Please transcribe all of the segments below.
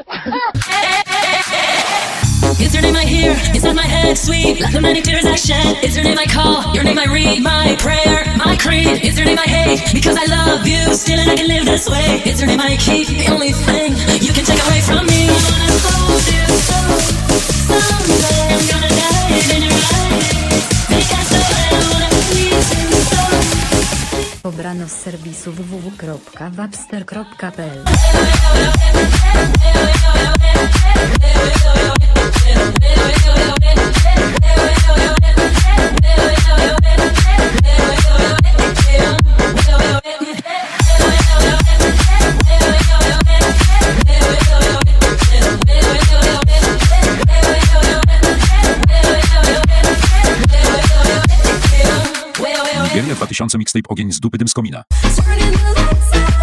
It's your name I hear inside my head, sweet. Like the many tears I shed. It's your name I call, your name I read. My prayer, my creed. It's your name I hate because I love you. Still, and I can live this way. It's your name I keep. The only thing you can take away from me. Pobrano z serwisu www.wapster.pl 2000 mixtape Ogień z dupy dym z komina. Turning the lights out,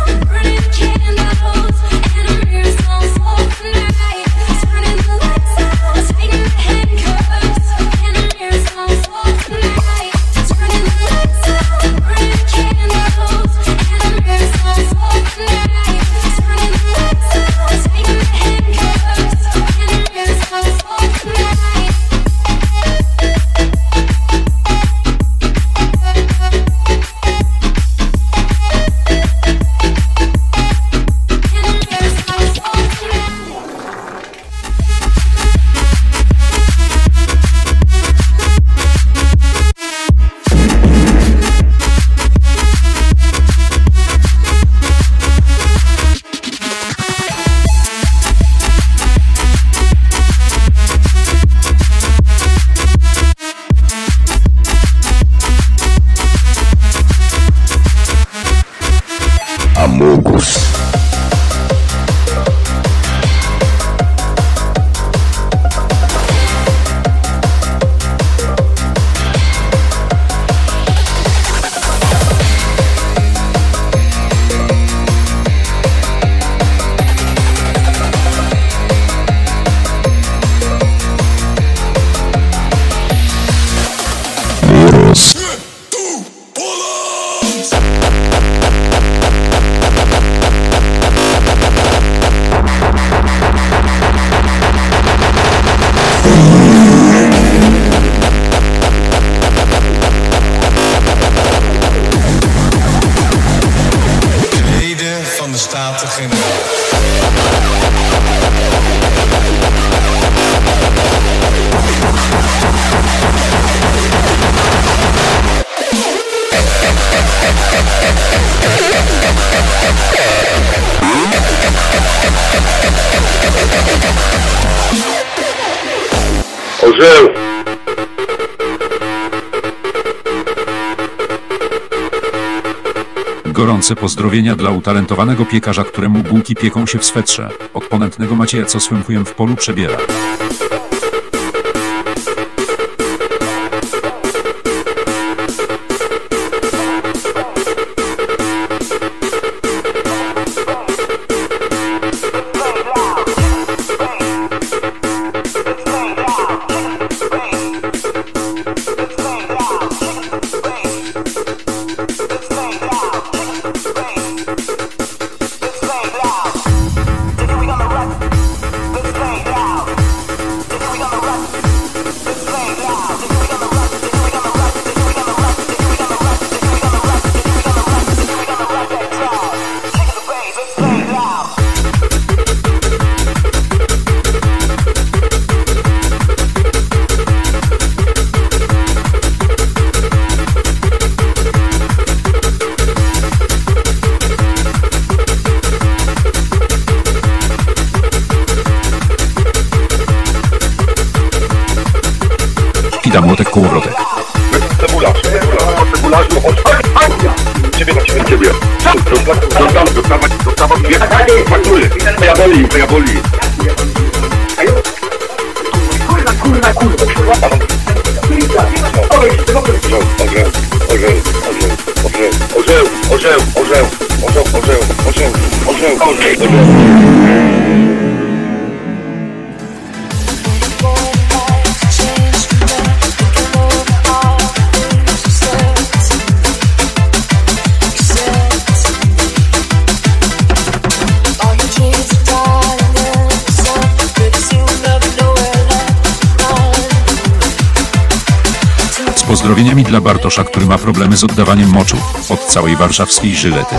Orzeł. Gorące pozdrowienia dla utalentowanego piekarza, któremu bułki pieką się w swetrze. Od ponętnego Macieja, co swym chujem w polu przebiera. Kida młotek kołowrotek. Cebula. Cebula. Cebula. Ciebie na ciebie. Ciebie. Dostawa, dostawa, dostawa dwie faktury. Ja boli, ja boli. Kurwa, kurwa, kurwa, kurwa. Orzeł, orzeł, orzeł, orzeł, orzeł, orzeł, orzeł, orzeł, orzeł, orzeł, pozdrowieniami dla Bartosza, który ma problemy z oddawaniem moczu od całej warszawskiej żylety.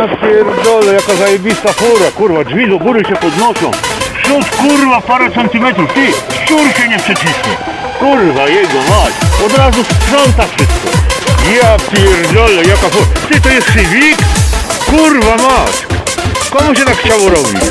Ja pierdolę, jaka zajebista fura, kurwa, drzwi do góry się podnoszą. Przód, kurwa, parę centymetrów, ty, szczur się nie przeciśnie. Kurwa, jego mać, od razu sprząta wszystko. Ja pierdolę, jaka fura. Ty, to jest Civic? Kurwa mać. Komu się tak chciało robić?